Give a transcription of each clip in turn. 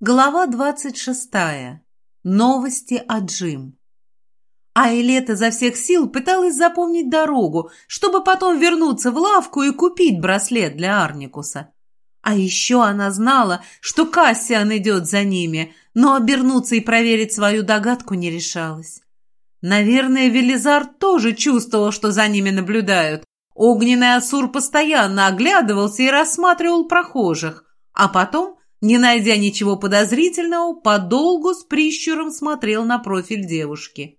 Глава двадцать шестая. Новости о Джим. Айлет изо всех сил пыталась запомнить дорогу, чтобы потом вернуться в лавку и купить браслет для Арникуса. А еще она знала, что Кассиан идет за ними, но обернуться и проверить свою догадку не решалась. Наверное, Велизар тоже чувствовал, что за ними наблюдают. Огненный Асур постоянно оглядывался и рассматривал прохожих, а потом не найдя ничего подозрительного, подолгу с прищуром смотрел на профиль девушки.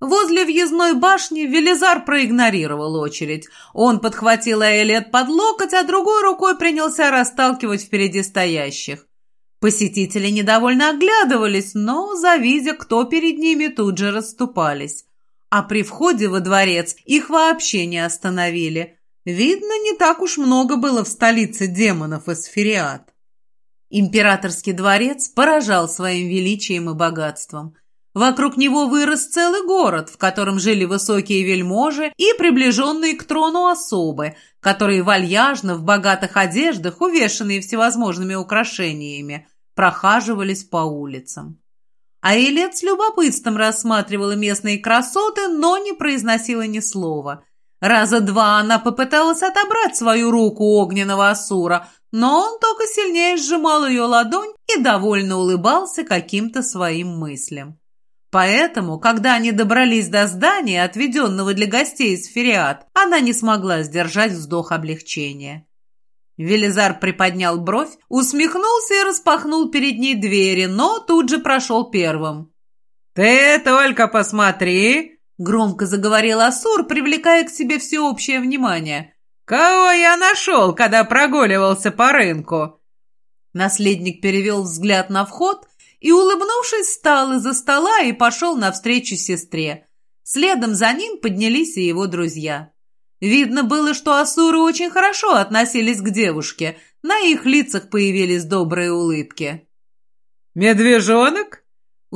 Возле въездной башни Велизар проигнорировал очередь. Он подхватил Элет под локоть, а другой рукой принялся расталкивать впереди стоящих. Посетители недовольно оглядывались, но, завидя, кто перед ними, тут же расступались. А при входе во дворец их вообще не остановили. Видно, не так уж много было в столице демонов из Фериат. Императорский дворец поражал своим величием и богатством. Вокруг него вырос целый город, в котором жили высокие вельможи и приближенные к трону особы, которые вальяжно в богатых одеждах, увешанные всевозможными украшениями, прохаживались по улицам. Аилет с любопытством рассматривала местные красоты, но не произносила ни слова. Раза два она попыталась отобрать свою руку огненного Асура, но он только сильнее сжимал ее ладонь и довольно улыбался каким-то своим мыслям. Поэтому, когда они добрались до здания, отведенного для гостей из Фериат, она не смогла сдержать вздох облегчения. Велизар приподнял бровь, усмехнулся и распахнул перед ней двери, но тут же прошел первым. «Ты только посмотри!» — громко заговорил Асур, привлекая к себе всеобщее внимание. «Кого я нашел, когда прогуливался по рынку?» Наследник перевел взгляд на вход и, улыбнувшись, встал из-за стола и пошел навстречу сестре. Следом за ним поднялись и его друзья. Видно было, что асуры очень хорошо относились к девушке, на их лицах появились добрые улыбки. «Медвежонок?»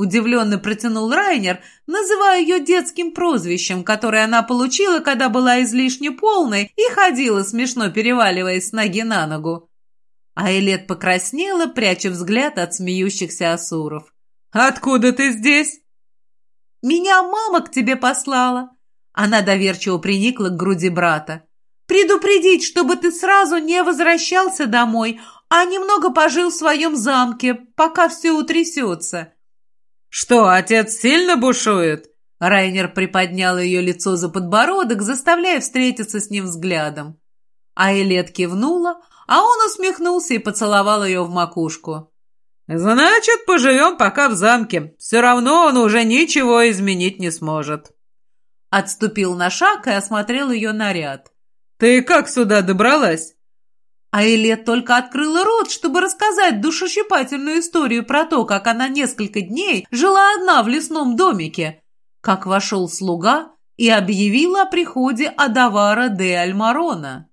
Удивленно протянул Райнер, называя ее детским прозвищем, которое она получила, когда была излишне полной и ходила, смешно переваливаясь с ноги на ногу. А Элет покраснела, пряча взгляд от смеющихся асуров. «Откуда ты здесь?» «Меня мама к тебе послала». Она доверчиво приникла к груди брата. «Предупредить, чтобы ты сразу не возвращался домой, а немного пожил в своем замке, пока все утрясется». «Что, отец сильно бушует?» Райнер приподнял ее лицо за подбородок, заставляя встретиться с ним взглядом. Айлет кивнула, а он усмехнулся и поцеловал ее в макушку. «Значит, поживем пока в замке. Все равно он уже ничего изменить не сможет». Отступил на шаг и осмотрел ее наряд. «Ты как сюда добралась?» А Элет только открыла рот, чтобы рассказать душещипательную историю про то, как она несколько дней жила одна в лесном домике, как вошел слуга и объявил о приходе Адавара де Альмарона.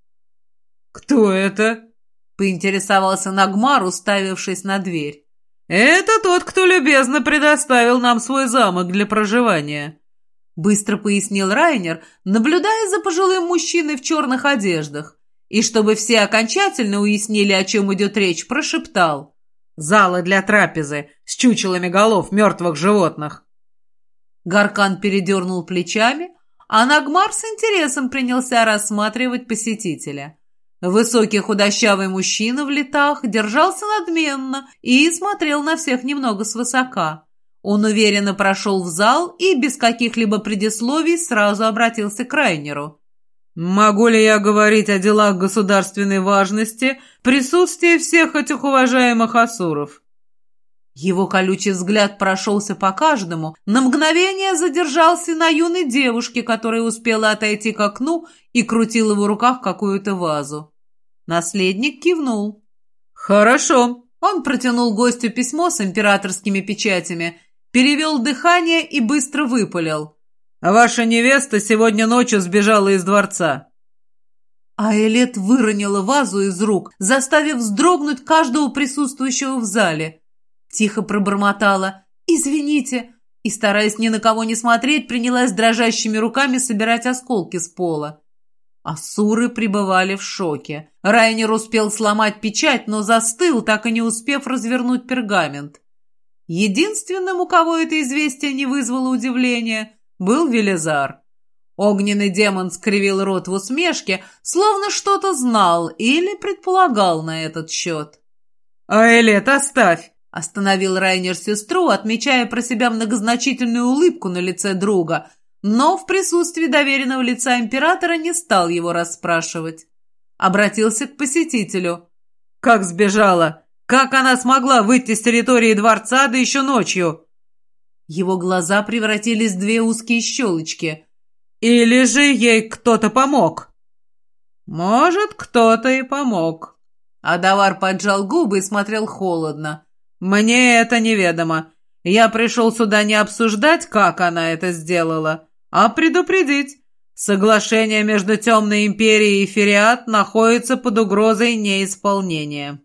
«Кто это?» — поинтересовался Нагмар, уставившись на дверь. «Это тот, кто любезно предоставил нам свой замок для проживания», — быстро пояснил Райнер, наблюдая за пожилым мужчиной в черных одеждах и, чтобы все окончательно уяснили, о чем идет речь, прошептал. «Залы для трапезы с чучелами голов мертвых животных». Гаркан передернул плечами, а Нагмар с интересом принялся рассматривать посетителя. Высокий худощавый мужчина в летах держался надменно и смотрел на всех немного свысока. Он уверенно прошел в зал и без каких-либо предисловий сразу обратился к Райнеру. «Могу ли я говорить о делах государственной важности в присутствии всех этих уважаемых асуров?» Его колючий взгляд прошелся по каждому, на мгновение задержался на юной девушке, которая успела отойти к окну и крутила в руках какую-то вазу. Наследник кивнул. «Хорошо». Он протянул гостю письмо с императорскими печатями, перевел дыхание и быстро выпалил. А ваша невеста сегодня ночью сбежала из дворца». А Элет выронила вазу из рук, заставив вздрогнуть каждого присутствующего в зале. Тихо пробормотала «Извините», и, стараясь ни на кого не смотреть, принялась дрожащими руками собирать осколки с пола. Асуры пребывали в шоке. Райнер успел сломать печать, но застыл, так и не успев развернуть пергамент. Единственным, у кого это известие не вызвало удивления, был Велизар. Огненный демон скривил рот в усмешке, словно что-то знал или предполагал на этот счет. «Аэлет, оставь!» — остановил Райнер сестру, отмечая про себя многозначительную улыбку на лице друга, но в присутствии доверенного лица императора не стал его расспрашивать. Обратился к посетителю. «Как сбежала? Как она смогла выйти с территории дворца, да еще ночью?» Его глаза превратились в две узкие щелочки — или же ей кто-то помог? Может, кто-то и помог. Адавар поджал губы и смотрел холодно. Мне это неведомо. Я пришел сюда не обсуждать, как она это сделала, а предупредить. Соглашение между Темной Империей и Фериат находится под угрозой неисполнения.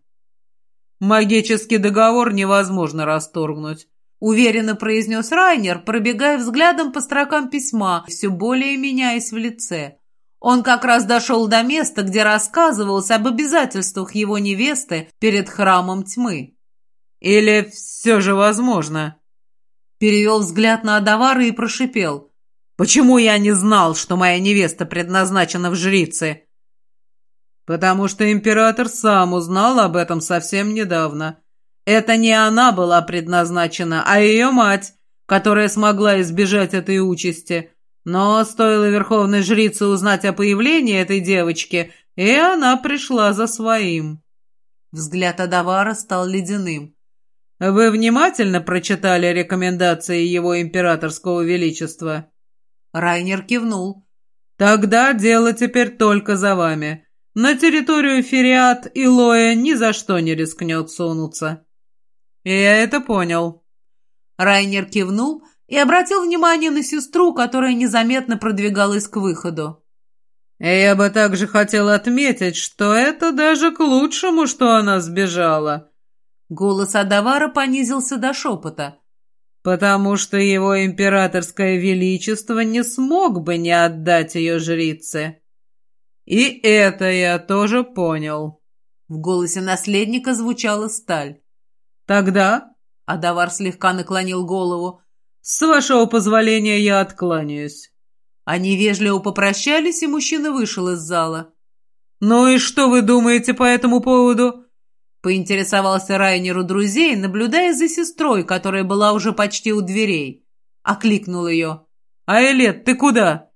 Магический договор невозможно расторгнуть уверенно произнес Райнер, пробегая взглядом по строкам письма, все более меняясь в лице. Он как раз дошел до места, где рассказывалось об обязательствах его невесты перед храмом тьмы. «Или все же возможно?» Перевел взгляд на Адавара и прошипел. «Почему я не знал, что моя невеста предназначена в жрице?» «Потому что император сам узнал об этом совсем недавно», это не она была предназначена, а ее мать, которая смогла избежать этой участи. Но стоило верховной жрице узнать о появлении этой девочки, и она пришла за своим. Взгляд Адавара стал ледяным. «Вы внимательно прочитали рекомендации его императорского величества?» Райнер кивнул. «Тогда дело теперь только за вами. На территорию Фериат и Лоя ни за что не рискнет сунуться». «Я это понял». Райнер кивнул и обратил внимание на сестру, которая незаметно продвигалась к выходу. «Я бы также хотел отметить, что это даже к лучшему, что она сбежала». Голос Адавара понизился до шепота. «Потому что его императорское величество не смог бы не отдать ее жрице». «И это я тоже понял». В голосе наследника звучала сталь. «Тогда...» — Адавар слегка наклонил голову. «С вашего позволения я откланяюсь». Они вежливо попрощались, и мужчина вышел из зала. «Ну и что вы думаете по этому поводу?» Поинтересовался Райнер у друзей, наблюдая за сестрой, которая была уже почти у дверей. Окликнул ее. «Айлет, ты куда?»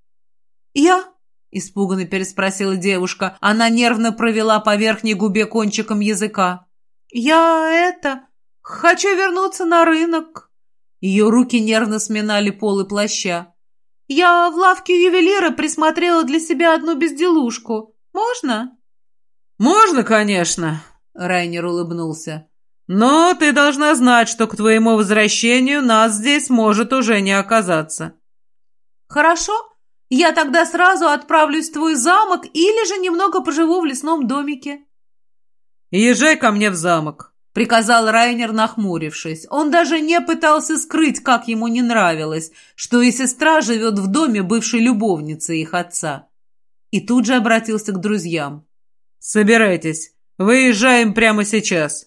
«Я?» — испуганно переспросила девушка. Она нервно провела по верхней губе кончиком языка. «Я это...» «Хочу вернуться на рынок». Ее руки нервно сминали полы плаща. «Я в лавке ювелира присмотрела для себя одну безделушку. Можно?» «Можно, конечно», — Райнер улыбнулся. «Но ты должна знать, что к твоему возвращению нас здесь может уже не оказаться». «Хорошо. Я тогда сразу отправлюсь в твой замок или же немного поживу в лесном домике». «Езжай ко мне в замок», приказал Райнер, нахмурившись. Он даже не пытался скрыть, как ему не нравилось, что и сестра живет в доме бывшей любовницы их отца. И тут же обратился к друзьям. «Собирайтесь, выезжаем прямо сейчас».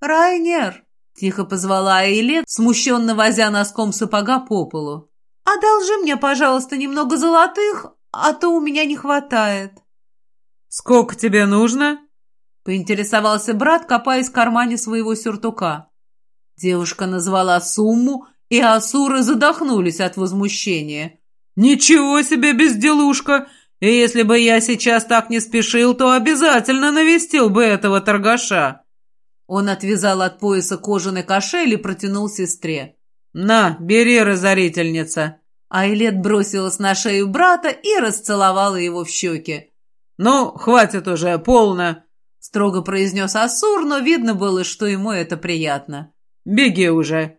«Райнер!» — тихо позвала Эйлет, смущенно возя носком сапога по полу. «Одолжи мне, пожалуйста, немного золотых, а то у меня не хватает». «Сколько тебе нужно?» Поинтересовался брат, копаясь в кармане своего сюртука. Девушка назвала сумму, и асуры задохнулись от возмущения. «Ничего себе безделушка! И если бы я сейчас так не спешил, то обязательно навестил бы этого торгаша!» Он отвязал от пояса кожаный кошель и протянул сестре. «На, бери, разорительница!» Айлет бросилась на шею брата и расцеловала его в щеки. «Ну, хватит уже, полно!» — строго произнес Асур, но видно было, что ему это приятно. «Беги уже!»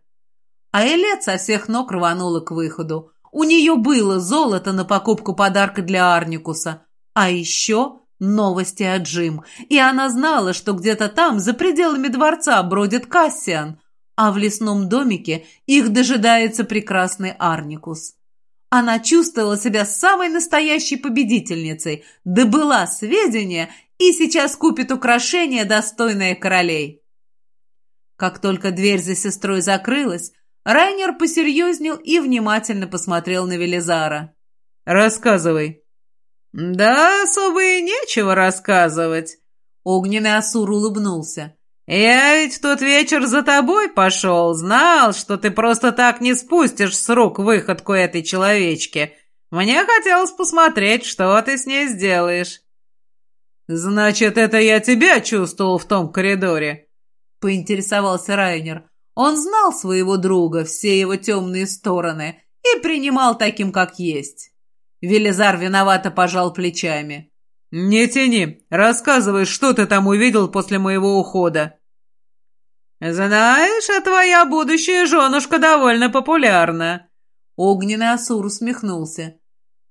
А Элет со всех ног рванула к выходу. У нее было золото на покупку подарка для Арникуса. А еще новости от Джим. И она знала, что где-то там, за пределами дворца, бродит Кассиан, а в лесном домике их дожидается прекрасный Арникус. Она чувствовала себя самой настоящей победительницей, добыла сведения и сейчас купит украшения, достойные королей. Как только дверь за сестрой закрылась, Райнер посерьезнел и внимательно посмотрел на Велизара. «Рассказывай». «Да особо и нечего рассказывать», — огненный Асур улыбнулся. «Я ведь в тот вечер за тобой пошел, знал, что ты просто так не спустишь с рук выходку этой человечки. Мне хотелось посмотреть, что ты с ней сделаешь». «Значит, это я тебя чувствовал в том коридоре?» — поинтересовался Райнер. Он знал своего друга, все его темные стороны, и принимал таким, как есть. Велизар виновато пожал плечами. «Не тяни, рассказывай, что ты там увидел после моего ухода». «Знаешь, а твоя будущая женушка довольно популярна». Огненный Асур усмехнулся.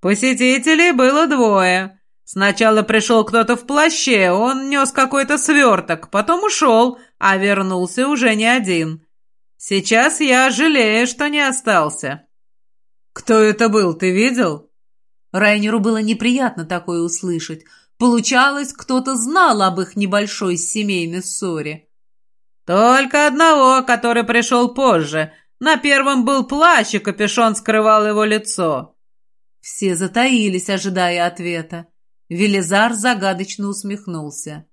«Посетителей было двое. Сначала пришел кто-то в плаще, он нес какой-то сверток, потом ушел, а вернулся уже не один. Сейчас я жалею, что не остался». «Кто это был, ты видел?» Райнеру было неприятно такое услышать. Получалось, кто-то знал об их небольшой семейной ссоре. «Только одного, который пришел позже. На первом был плащ, и капюшон скрывал его лицо». Все затаились, ожидая ответа. Велизар загадочно усмехнулся.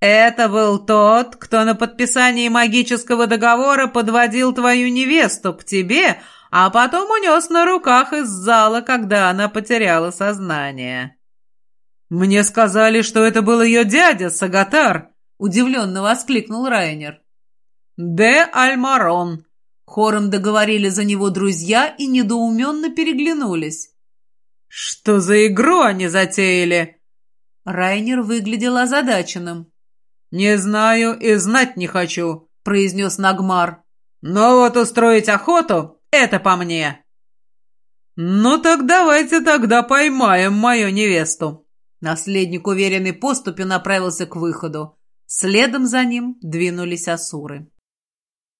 «Это был тот, кто на подписании магического договора подводил твою невесту к тебе, а потом унес на руках из зала, когда она потеряла сознание». «Мне сказали, что это был ее дядя, Сагатар!» — удивленно воскликнул Райнер. «Де Альмарон!» Хором договорили за него друзья и недоуменно переглянулись. «Что за игру они затеяли?» Райнер выглядел озадаченным. «Не знаю и знать не хочу», — произнес Нагмар. «Но вот устроить охоту — это по мне». «Ну так давайте тогда поймаем мою невесту». Наследник уверенной поступи направился к выходу. Следом за ним двинулись асуры.